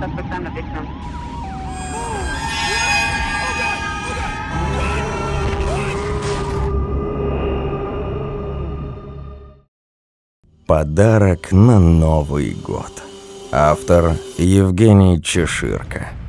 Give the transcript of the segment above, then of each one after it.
suspect on the victim. Подарок на Новый год. Автор Евгений Чеширко.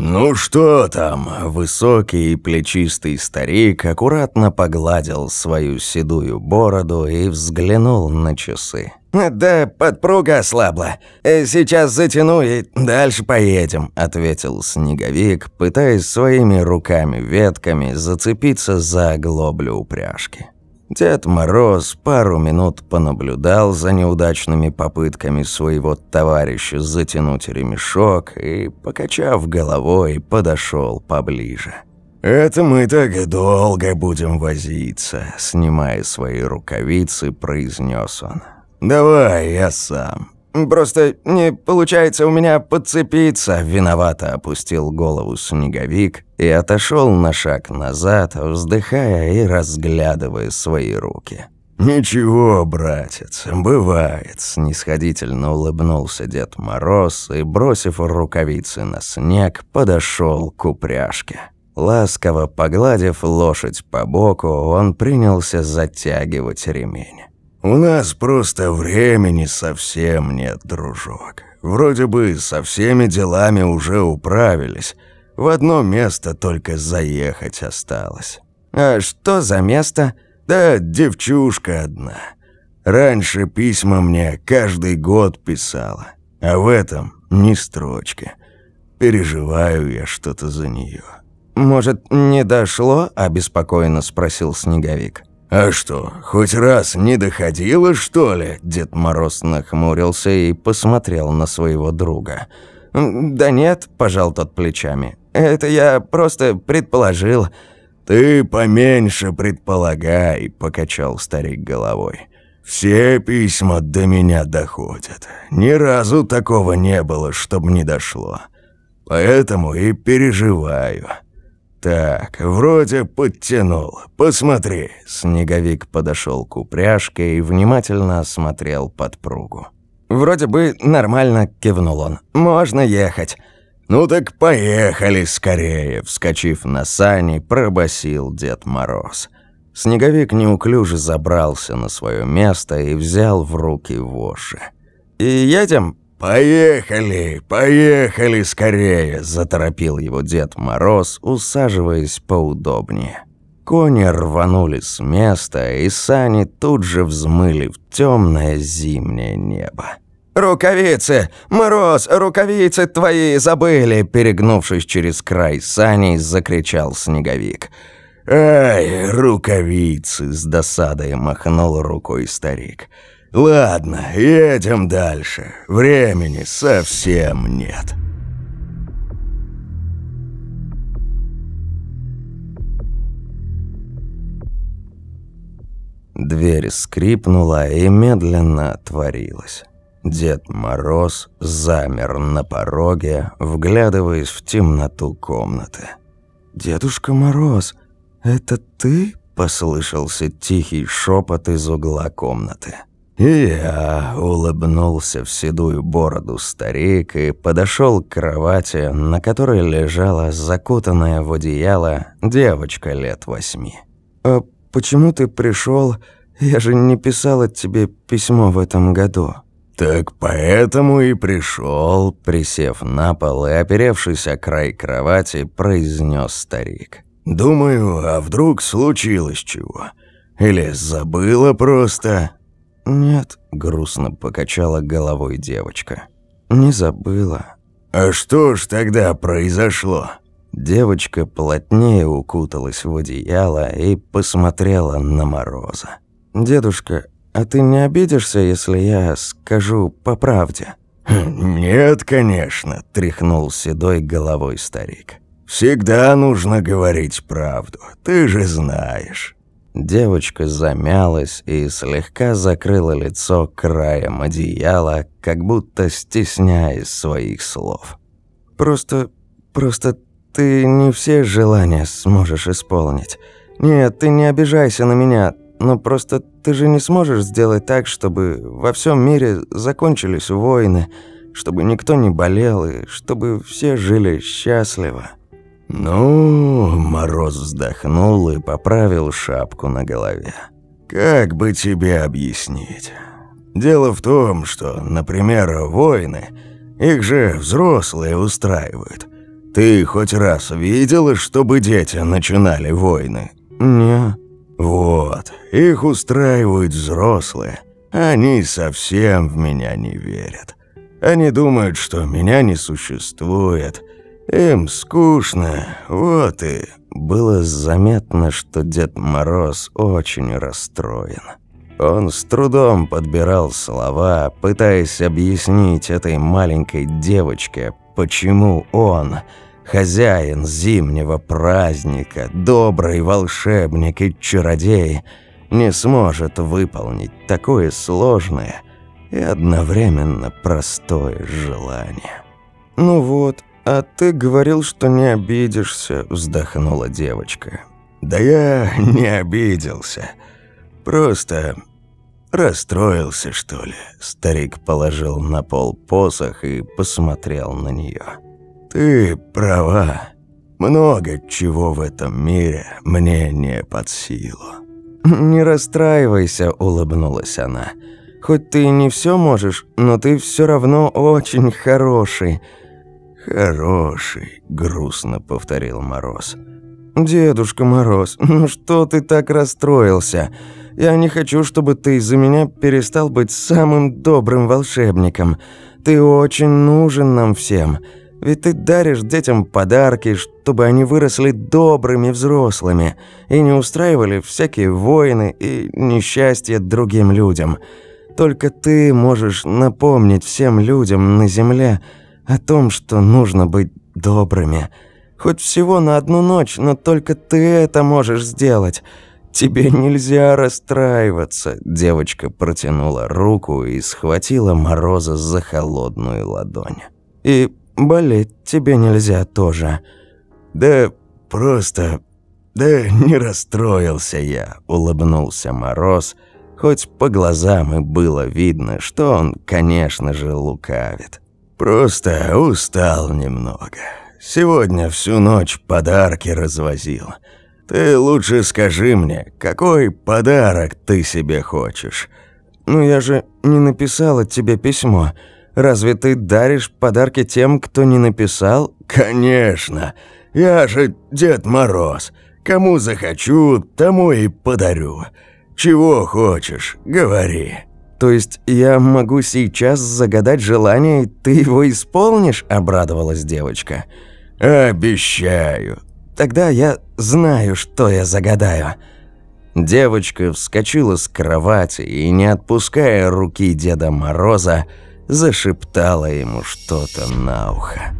«Ну что там?» Высокий и плечистый старик аккуратно погладил свою седую бороду и взглянул на часы. «Да подпруга ослабла. Э, Сейчас затяну и дальше поедем», — ответил Снеговик, пытаясь своими руками-ветками зацепиться за оглоблю упряжки. Дед Мороз пару минут понаблюдал за неудачными попытками своего товарища затянуть ремешок и, покачав головой, подошел поближе. «Это мы так долго будем возиться», — снимая свои рукавицы, произнес он. «Давай я сам». «Просто не получается у меня подцепиться», — виновато опустил голову снеговик и отошел на шаг назад, вздыхая и разглядывая свои руки. «Ничего, братец, бывает», — снисходительно улыбнулся Дед Мороз и, бросив рукавицы на снег, подошел к упряжке. Ласково погладив лошадь по боку, он принялся затягивать ремень. «У нас просто времени совсем нет, дружок. Вроде бы со всеми делами уже управились. В одно место только заехать осталось». «А что за место?» «Да девчушка одна. Раньше письма мне каждый год писала, а в этом ни строчки. Переживаю я что-то за нее. «Может, не дошло?» – обеспокоенно спросил Снеговик. «А что, хоть раз не доходило, что ли?» Дед Мороз нахмурился и посмотрел на своего друга. «Да нет», – пожал тот плечами. «Это я просто предположил». «Ты поменьше предполагай», – покачал старик головой. «Все письма до меня доходят. Ни разу такого не было, чтобы не дошло. Поэтому и переживаю». «Так, вроде подтянул. Посмотри». Снеговик подошел к упряжке и внимательно осмотрел подпругу. «Вроде бы нормально», — кивнул он. «Можно ехать». «Ну так поехали скорее», — вскочив на сани, пробасил Дед Мороз. Снеговик неуклюже забрался на свое место и взял в руки воши. «И едем?» «Поехали, поехали скорее!» – заторопил его Дед Мороз, усаживаясь поудобнее. Кони рванули с места, и сани тут же взмыли в темное зимнее небо. «Рукавицы! Мороз, рукавицы твои забыли!» Перегнувшись через край саней, закричал Снеговик. «Ай, рукавицы!» – с досадой махнул рукой старик. Ладно, едем дальше. Времени совсем нет. Дверь скрипнула и медленно отворилась. Дед Мороз замер на пороге, вглядываясь в темноту комнаты. «Дедушка Мороз, это ты?» – послышался тихий шепот из угла комнаты. И я улыбнулся в седую бороду старик и подошел к кровати, на которой лежала закутанная в одеяло девочка лет восьми. «А почему ты пришел? Я же не писала тебе письмо в этом году». «Так поэтому и пришел», присев на пол и оперевшись о край кровати, произнес старик. «Думаю, а вдруг случилось чего? Или забыла просто?» «Нет», — грустно покачала головой девочка. «Не забыла». «А что ж тогда произошло?» Девочка плотнее укуталась в одеяло и посмотрела на Мороза. «Дедушка, а ты не обидишься, если я скажу по правде?» «Нет, конечно», – тряхнул седой головой старик. «Всегда нужно говорить правду, ты же знаешь». Девочка замялась и слегка закрыла лицо краем одеяла, как будто стесняясь своих слов. «Просто... просто ты не все желания сможешь исполнить. Нет, ты не обижайся на меня. но просто ты же не сможешь сделать так, чтобы во всем мире закончились войны, чтобы никто не болел и чтобы все жили счастливо». «Ну...» — Мороз вздохнул и поправил шапку на голове. «Как бы тебе объяснить? Дело в том, что, например, войны, их же взрослые устраивают. Ты хоть раз видела, чтобы дети начинали войны?» «Не». «Вот, их устраивают взрослые. Они совсем в меня не верят. Они думают, что меня не существует. Им скучно, вот и...» Было заметно, что Дед Мороз очень расстроен. Он с трудом подбирал слова, пытаясь объяснить этой маленькой девочке, почему он, хозяин зимнего праздника, добрый волшебник и чародей, не сможет выполнить такое сложное и одновременно простое желание. «Ну вот, а ты говорил, что не обидишься», – вздохнула девочка. «Да я не обиделся. Просто расстроился, что ли». Старик положил на пол посох и посмотрел на нее. «Ты права. Много чего в этом мире мне не под силу». «Не расстраивайся», – улыбнулась она. «Хоть ты не все можешь, но ты все равно очень хороший». «Хороший», – грустно повторил Мороз. «Дедушка Мороз, ну что ты так расстроился? Я не хочу, чтобы ты из-за меня перестал быть самым добрым волшебником. Ты очень нужен нам всем. Ведь ты даришь детям подарки, чтобы они выросли добрыми взрослыми и не устраивали всякие войны и несчастья другим людям. Только ты можешь напомнить всем людям на земле о том, что нужно быть добрыми. Хоть всего на одну ночь, но только ты это можешь сделать. Тебе нельзя расстраиваться. Девочка протянула руку и схватила Мороза за холодную ладонь. И Болеть тебе нельзя тоже. Да просто... Да не расстроился я, улыбнулся Мороз, хоть по глазам и было видно, что он, конечно же, лукавит. Просто устал немного. Сегодня всю ночь подарки развозил. Ты лучше скажи мне, какой подарок ты себе хочешь? Ну я же не написала тебе письмо. Разве ты даришь подарки тем, кто не написал? Конечно. Я же Дед Мороз. Кому захочу, тому и подарю. Чего хочешь, говори. То есть я могу сейчас загадать желание, и ты его исполнишь? Обрадовалась девочка. Обещаю. Тогда я знаю, что я загадаю. Девочка вскочила с кровати и, не отпуская руки Деда Мороза, зашептала ему что-то на ухо.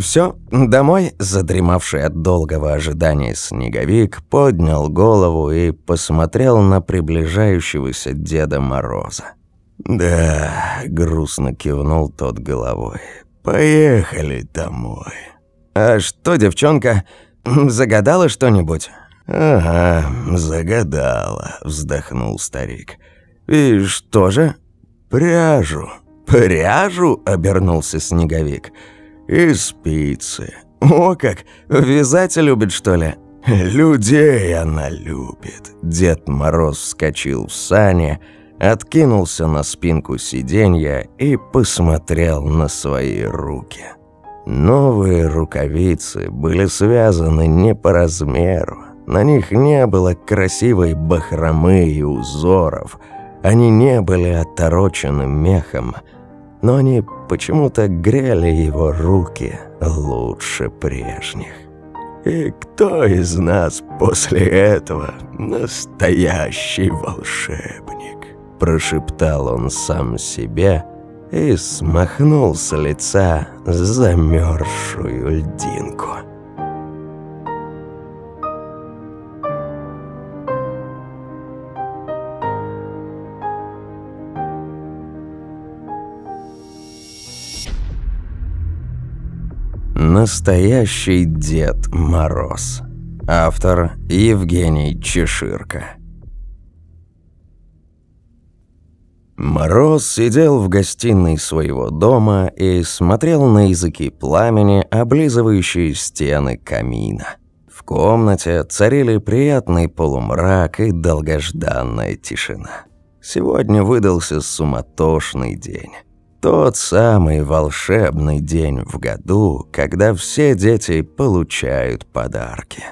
Все, домой, задремавший от долгого ожидания снеговик, поднял голову и посмотрел на приближающегося Деда Мороза. «Да», — грустно кивнул тот головой, — «поехали домой». «А что, девчонка, загадала что-нибудь?» «Ага, загадала», — вздохнул старик. «И что же?» «Пряжу». «Пряжу?» — обернулся Снеговик. «И спицы». «О как! Вязать любит, что ли?» «Людей она любит». Дед Мороз вскочил в сани, откинулся на спинку сиденья и посмотрел на свои руки. Новые рукавицы были связаны не по размеру, на них не было красивой бахромы и узоров. Они не были оторочены мехом, но они почему-то грели его руки лучше прежних. «И кто из нас после этого настоящий волшебник?» Прошептал он сам себе и смахнул с лица замерзшую льдинку. Настоящий Дед Мороз. Автор Евгений Чеширка. Мороз сидел в гостиной своего дома и смотрел на языки пламени, облизывающие стены камина. В комнате царили приятный полумрак и долгожданная тишина. Сегодня выдался суматошный день. Тот самый волшебный день в году, когда все дети получают подарки.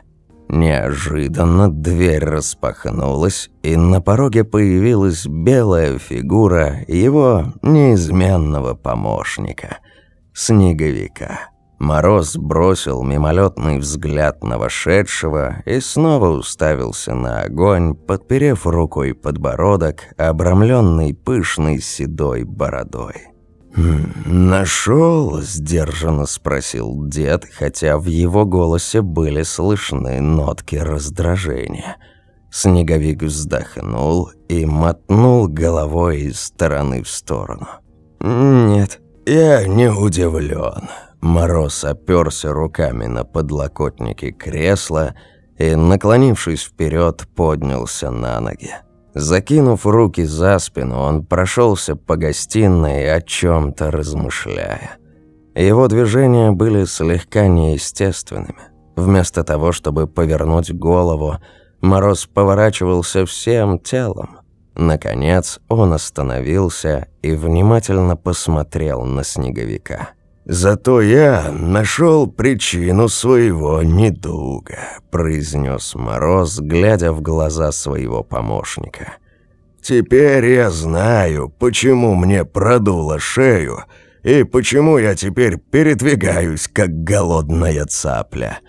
Неожиданно дверь распахнулась, и на пороге появилась белая фигура его неизменного помощника – Снеговика. Мороз бросил мимолетный взгляд на вошедшего и снова уставился на огонь, подперев рукой подбородок, обрамленный пышной седой бородой. «Нашел?» – сдержанно спросил дед, хотя в его голосе были слышны нотки раздражения. Снеговик вздохнул и мотнул головой из стороны в сторону. «Нет, я не удивлен. Мороз оперся руками на подлокотники кресла и, наклонившись вперед, поднялся на ноги. Закинув руки за спину, он прошелся по гостиной, о чем-то размышляя. Его движения были слегка неестественными. Вместо того, чтобы повернуть голову, Мороз поворачивался всем телом. Наконец он остановился и внимательно посмотрел на снеговика. «Зато я нашел причину своего недуга», – произнес Мороз, глядя в глаза своего помощника. «Теперь я знаю, почему мне продуло шею и почему я теперь передвигаюсь, как голодная цапля».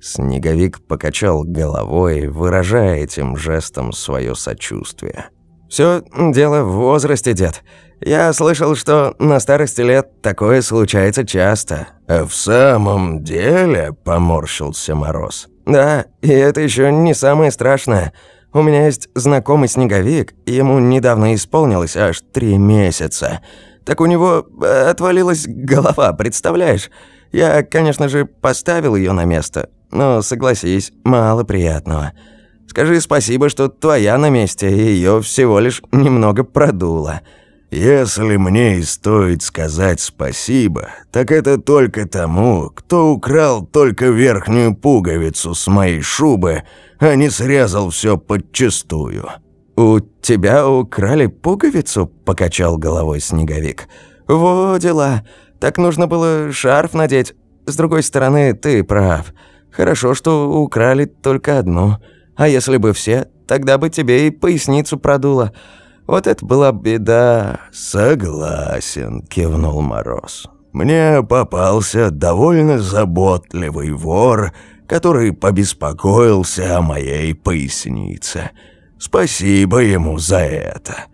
Снеговик покачал головой, выражая этим жестом свое сочувствие. «Все дело в возрасте, дед. Я слышал, что на старости лет такое случается часто». «А в самом деле?» – поморщился Мороз. «Да, и это еще не самое страшное. У меня есть знакомый снеговик, ему недавно исполнилось аж три месяца. Так у него э, отвалилась голова, представляешь? Я, конечно же, поставил ее на место, но, согласись, мало приятного». Скажи спасибо, что твоя на месте, и ее всего лишь немного продуло». «Если мне и стоит сказать спасибо, так это только тому, кто украл только верхнюю пуговицу с моей шубы, а не срезал все подчистую». «У тебя украли пуговицу?» – покачал головой снеговик. «Во дела. Так нужно было шарф надеть. С другой стороны, ты прав. Хорошо, что украли только одну». А если бы все, тогда бы тебе и поясницу продуло. Вот это была беда». «Согласен», – кивнул Мороз. «Мне попался довольно заботливый вор, который побеспокоился о моей пояснице. Спасибо ему за это».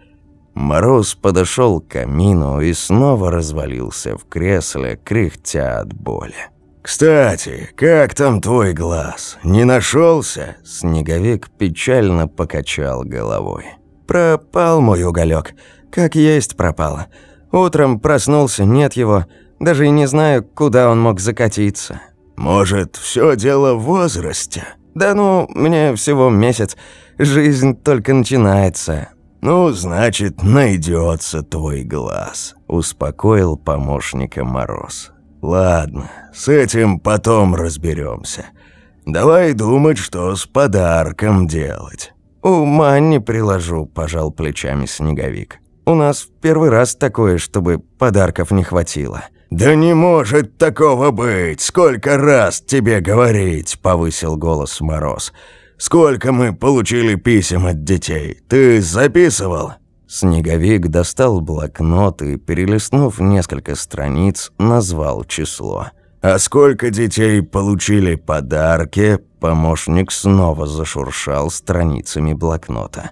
Мороз подошел к камину и снова развалился в кресле, кряхтя от боли. «Кстати, как там твой глаз? Не нашелся? Снеговик печально покачал головой. «Пропал мой уголек. Как есть пропал. Утром проснулся, нет его. Даже и не знаю, куда он мог закатиться». «Может, все дело в возрасте?» «Да ну, мне всего месяц. Жизнь только начинается». «Ну, значит, найдется твой глаз», – успокоил помощника Мороз. Ладно, с этим потом разберемся. Давай думать, что с подарком делать. Ума не приложу, пожал плечами снеговик. У нас в первый раз такое, чтобы подарков не хватило. «Да не может такого быть! Сколько раз тебе говорить!» – повысил голос Мороз. «Сколько мы получили писем от детей? Ты записывал?» Снеговик достал блокнот и, перелистнув несколько страниц, назвал число. «А сколько детей получили подарки?» Помощник снова зашуршал страницами блокнота.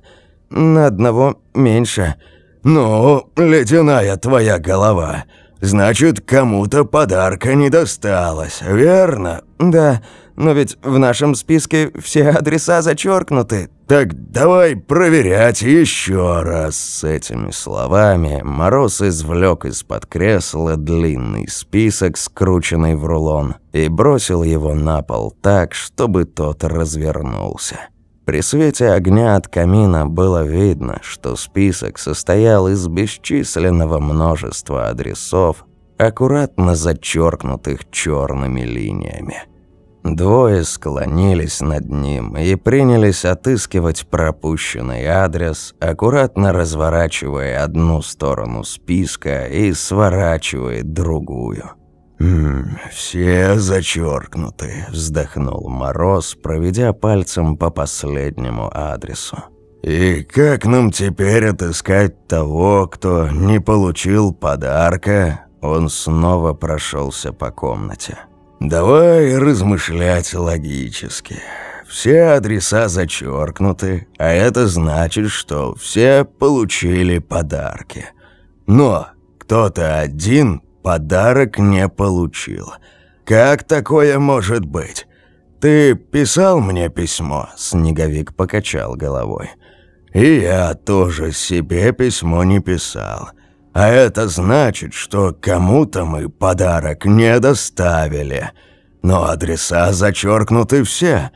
«На одного меньше». «Ну, ледяная твоя голова. Значит, кому-то подарка не досталось, верно?» «Да, Но ведь в нашем списке все адреса зачеркнуты. Так давай проверять еще раз. С этими словами Мороз извлек из-под кресла длинный список, скрученный в рулон, и бросил его на пол так, чтобы тот развернулся. При свете огня от камина было видно, что список состоял из бесчисленного множества адресов, аккуратно зачеркнутых черными линиями. Двое склонились над ним и принялись отыскивать пропущенный адрес, аккуратно разворачивая одну сторону списка и сворачивая другую. «М все зачеркнуты», – вздохнул Мороз, проведя пальцем по последнему адресу. «И как нам теперь отыскать того, кто не получил подарка?» Он снова прошелся по комнате. Давай размышлять логически. Все адреса зачеркнуты, а это значит, что все получили подарки. Но кто-то один подарок не получил. Как такое может быть? Ты писал мне письмо? Снеговик покачал головой. И я тоже себе письмо не писал. А это значит, что кому-то мы подарок не доставили. Но адреса зачеркнуты все.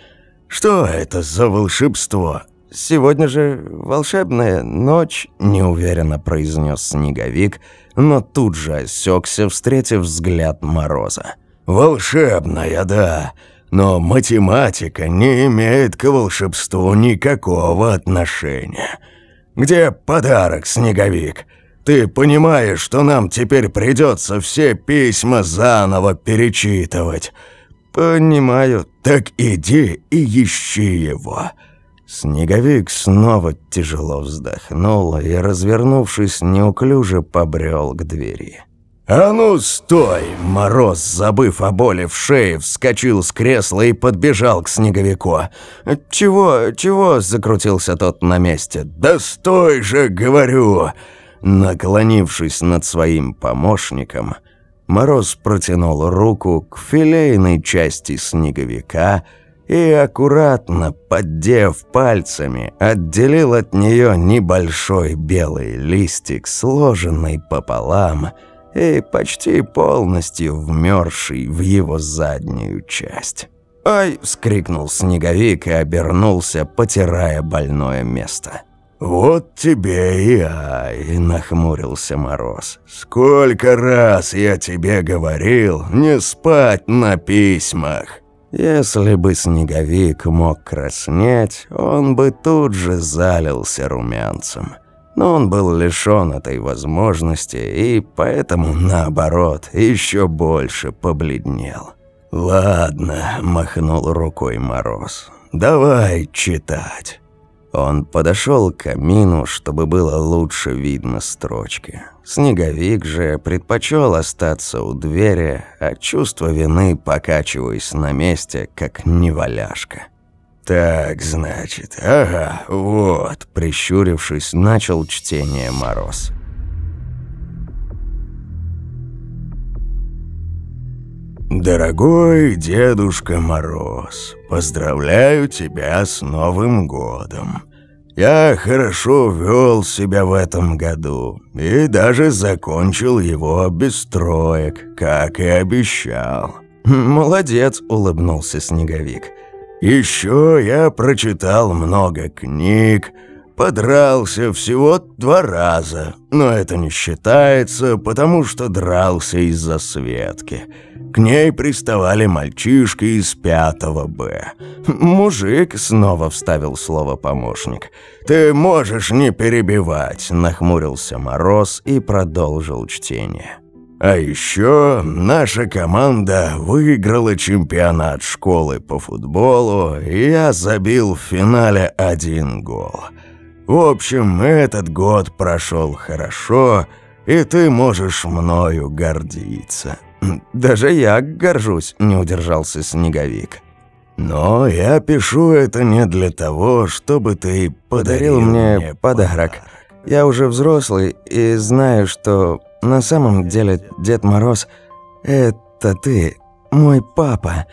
Что это за волшебство? Сегодня же волшебная ночь, неуверенно произнес Снеговик, но тут же осекся, встретив взгляд Мороза. Волшебная, да. Но математика не имеет к волшебству никакого отношения. Где подарок, Снеговик? Ты понимаешь, что нам теперь придется все письма заново перечитывать?» «Понимаю. Так иди и ищи его». Снеговик снова тяжело вздохнул и, развернувшись, неуклюже побрел к двери. «А ну, стой!» Мороз, забыв о боли в шее, вскочил с кресла и подбежал к снеговику. «Чего, чего?» – закрутился тот на месте. «Да стой же, говорю!» Наклонившись над своим помощником, Мороз протянул руку к филейной части снеговика и, аккуратно поддев пальцами, отделил от нее небольшой белый листик, сложенный пополам и почти полностью вмерзший в его заднюю часть. «Ай!» – вскрикнул снеговик и обернулся, потирая больное место – «Вот тебе и ай!» – нахмурился Мороз. «Сколько раз я тебе говорил не спать на письмах!» Если бы Снеговик мог краснеть, он бы тут же залился румянцем. Но он был лишён этой возможности и поэтому, наоборот, еще больше побледнел. «Ладно», – махнул рукой Мороз, – «давай читать». Он подошел к камину, чтобы было лучше видно строчки. Снеговик же предпочел остаться у двери, а чувство вины покачиваясь на месте, как неваляшка. «Так, значит, ага, вот», прищурившись, начал чтение Мороз. «Дорогой Дедушка Мороз, поздравляю тебя с Новым годом. Я хорошо вел себя в этом году и даже закончил его без троек, как и обещал». «Молодец», — улыбнулся Снеговик. «Еще я прочитал много книг, Подрался всего два раза, но это не считается, потому что дрался из-за Светки. К ней приставали мальчишки из пятого Б. «Мужик», — снова вставил слово помощник. «Ты можешь не перебивать», — нахмурился Мороз и продолжил чтение. А еще наша команда выиграла чемпионат школы по футболу, и я забил в финале один гол. В общем, этот год прошел хорошо, и ты можешь мною гордиться. Даже я горжусь, не удержался Снеговик. Но я пишу это не для того, чтобы ты подарил, подарил мне, мне подарок. подарок. Я уже взрослый и знаю, что на самом деле Дед Мороз – это ты, мой папа.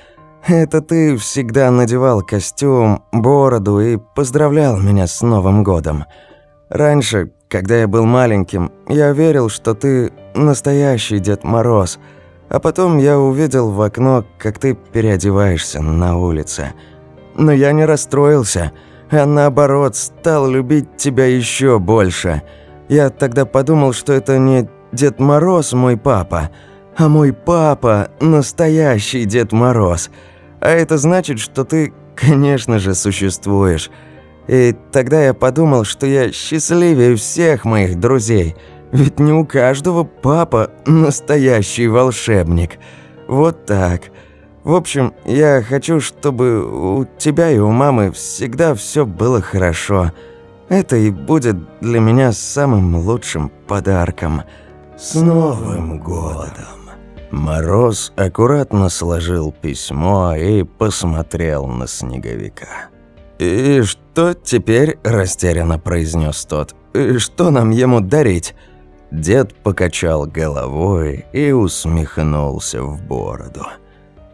Это ты всегда надевал костюм, бороду и поздравлял меня с Новым годом. Раньше, когда я был маленьким, я верил, что ты настоящий Дед Мороз, а потом я увидел в окно, как ты переодеваешься на улице. Но я не расстроился, а наоборот, стал любить тебя еще больше. Я тогда подумал, что это не Дед Мороз мой папа, а мой папа – настоящий Дед Мороз – а это значит, что ты, конечно же, существуешь. И тогда я подумал, что я счастливее всех моих друзей. Ведь не у каждого папа настоящий волшебник. Вот так. В общем, я хочу, чтобы у тебя и у мамы всегда все было хорошо. Это и будет для меня самым лучшим подарком. С Новым годом! Мороз аккуратно сложил письмо и посмотрел на снеговика. «И что теперь?» – растерянно произнес тот. «И что нам ему дарить?» Дед покачал головой и усмехнулся в бороду.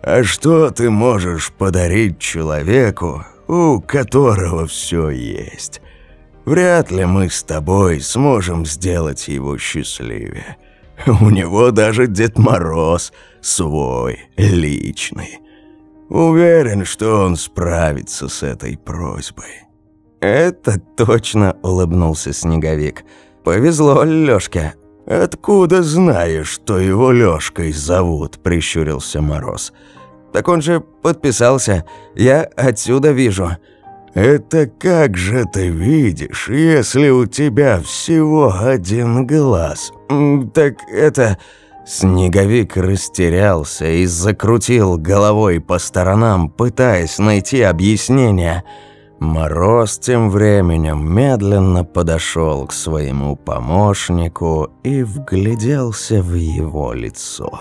«А что ты можешь подарить человеку, у которого все есть? Вряд ли мы с тобой сможем сделать его счастливее». У него даже Дед Мороз свой, личный. Уверен, что он справится с этой просьбой». «Это точно», — улыбнулся Снеговик. «Повезло Лёшке». «Откуда знаешь, что его Лёшкой зовут?» – прищурился Мороз. «Так он же подписался. Я отсюда вижу». «Это как же ты видишь, если у тебя всего один глаз?» «Так это...» Снеговик растерялся и закрутил головой по сторонам, пытаясь найти объяснение. Мороз тем временем медленно подошел к своему помощнику и вгляделся в его лицо.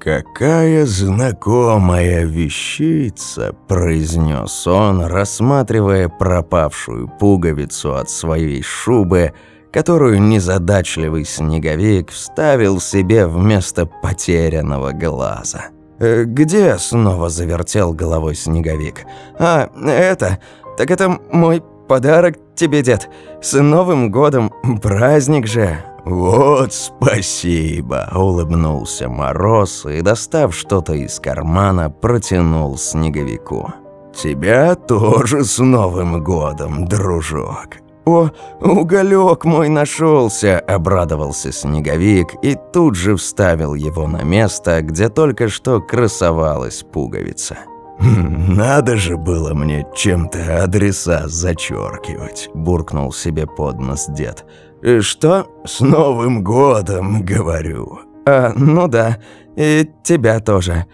«Какая знакомая вещица!» – произнес он, рассматривая пропавшую пуговицу от своей шубы, которую незадачливый снеговик вставил себе вместо потерянного глаза. «Э, «Где?» – снова завертел головой снеговик. «А, это... Так это мой подарок тебе, дед. С Новым годом! Праздник же!» «Вот спасибо!» – улыбнулся Мороз и, достав что-то из кармана, протянул снеговику. «Тебя тоже с Новым годом, дружок!» «О, уголек мой нашелся!» – обрадовался снеговик и тут же вставил его на место, где только что красовалась пуговица. «Надо же было мне чем-то адреса зачеркивать», – буркнул себе под нос дед – Э, «Что?» «С Новым годом, говорю». «А, ну да, и тебя тоже.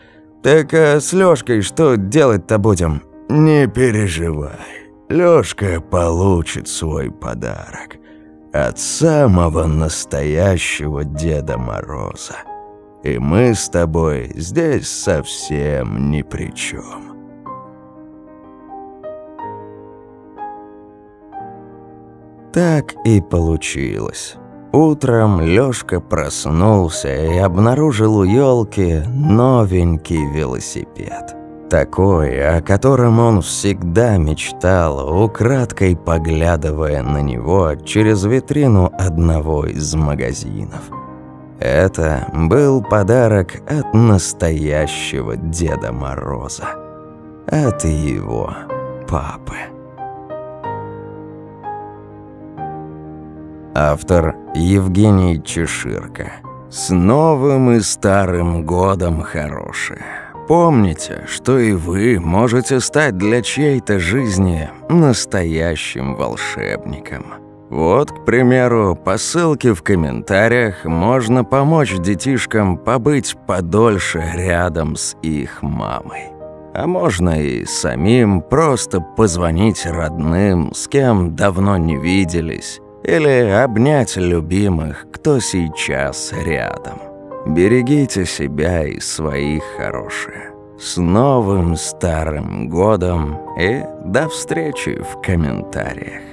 Так а с Лёшкой что делать-то будем?» «Не переживай, Лёшка получит свой подарок. От самого настоящего Деда Мороза. И мы с тобой здесь совсем ни при чем. Так и получилось. Утром Лёшка проснулся и обнаружил у елки новенький велосипед. Такой, о котором он всегда мечтал, украдкой поглядывая на него через витрину одного из магазинов. Это был подарок от настоящего Деда Мороза. От его папы. Автор Евгений Чеширка. С новым и старым годом, хорошие. Помните, что и вы можете стать для чьей-то жизни настоящим волшебником. Вот, к примеру, по ссылке в комментариях можно помочь детишкам побыть подольше рядом с их мамой. А можно и самим просто позвонить родным, с кем давно не виделись, или обнять любимых, кто сейчас рядом. Берегите себя и своих хорошие. С новым старым годом и до встречи в комментариях.